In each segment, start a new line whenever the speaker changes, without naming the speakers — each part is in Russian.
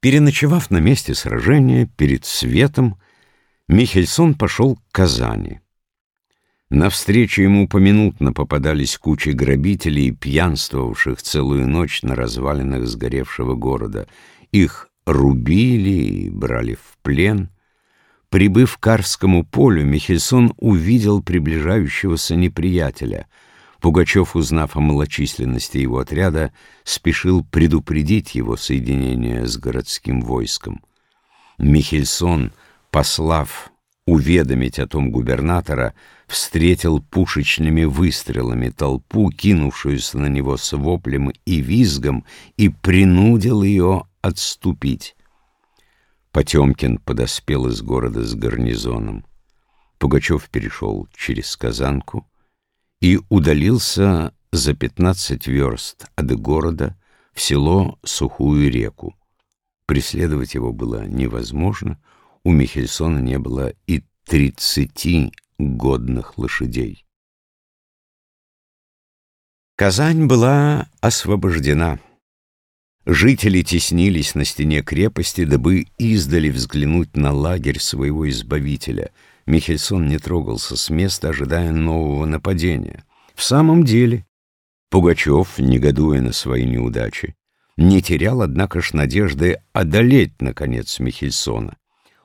Переночевав на месте сражения, перед светом, Михельсон пошел к Казани. Навстречу ему поминутно попадались кучи грабителей, пьянствовавших целую ночь на развалинах сгоревшего города. Их рубили и брали в плен. Прибыв к Карскому полю, Михельсон увидел приближающегося неприятеля — Пугачев, узнав о малочисленности его отряда, спешил предупредить его соединение с городским войском. Михельсон, послав уведомить о том губернатора, встретил пушечными выстрелами толпу, кинувшуюся на него с воплем и визгом, и принудил ее отступить. Потемкин подоспел из города с гарнизоном. Пугачев перешел через Казанку, и удалился за пятнадцать верст от города в село Сухую реку. Преследовать его было невозможно, у Михельсона не было и тридцати годных лошадей. Казань была освобождена. Жители теснились на стене крепости, дабы издали взглянуть на лагерь своего избавителя — Михельсон не трогался с места, ожидая нового нападения. В самом деле, Пугачев, негодуя на свои неудачи, не терял, однако ж, надежды одолеть, наконец, Михельсона.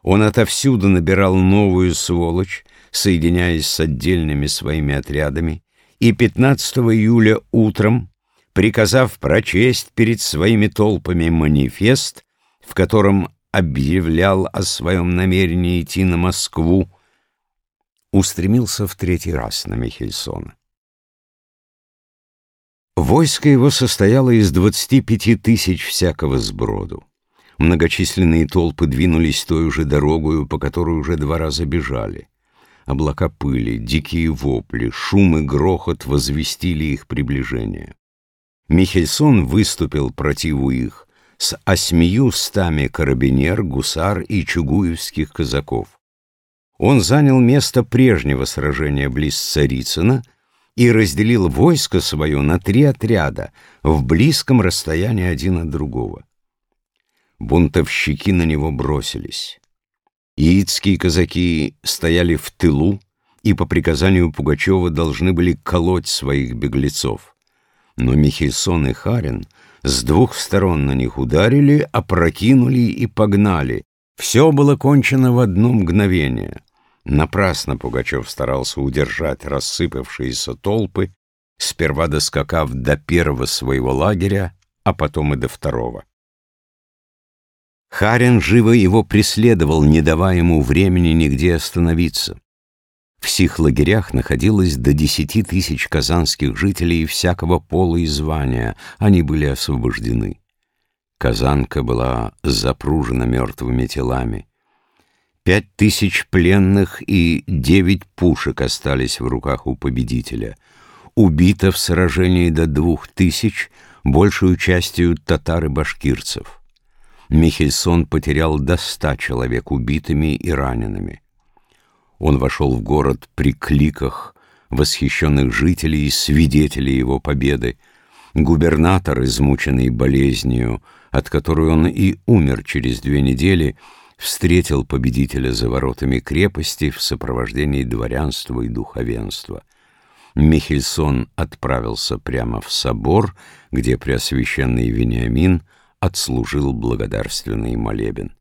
Он отовсюду набирал новую сволочь, соединяясь с отдельными своими отрядами, и 15 июля утром, приказав прочесть перед своими толпами манифест, в котором объявлял о своем намерении идти на Москву, устремился в третий раз на Михельсона. Войско его состояло из двадцати пяти тысяч всякого сброду. Многочисленные толпы двинулись той же дорогою, по которой уже два раза бежали. Облака пыли, дикие вопли, шум и грохот возвестили их приближение. Михельсон выступил противу их с осьмию стами карабинер, гусар и чугуевских казаков он занял место прежнего сражения близ Царицына и разделил войско свое на три отряда в близком расстоянии один от другого. Бунтовщики на него бросились. Яицкие казаки стояли в тылу и по приказанию Пугачева должны были колоть своих беглецов. Но Михельсон и Харин с двух сторон на них ударили, опрокинули и погнали. Все было кончено в одно мгновение. Напрасно Пугачев старался удержать рассыпавшиеся толпы, сперва доскакав до первого своего лагеря, а потом и до второго. Харин живо его преследовал, не давая ему времени нигде остановиться. В сих лагерях находилось до десяти тысяч казанских жителей всякого пола и звания, они были освобождены. Казанка была запружена мертвыми телами. Пять тысяч пленных и девять пушек остались в руках у победителя. Убито в сражении до двух тысяч, большую частью татар и башкирцев. Михельсон потерял до ста человек убитыми и ранеными. Он вошел в город при кликах восхищенных жителей и свидетелей его победы. Губернатор, измученный болезнью, от которой он и умер через две недели, — встретил победителя за воротами крепости в сопровождении дворянства и духовенства. Михельсон отправился прямо в собор, где Преосвященный Вениамин отслужил благодарственный молебен.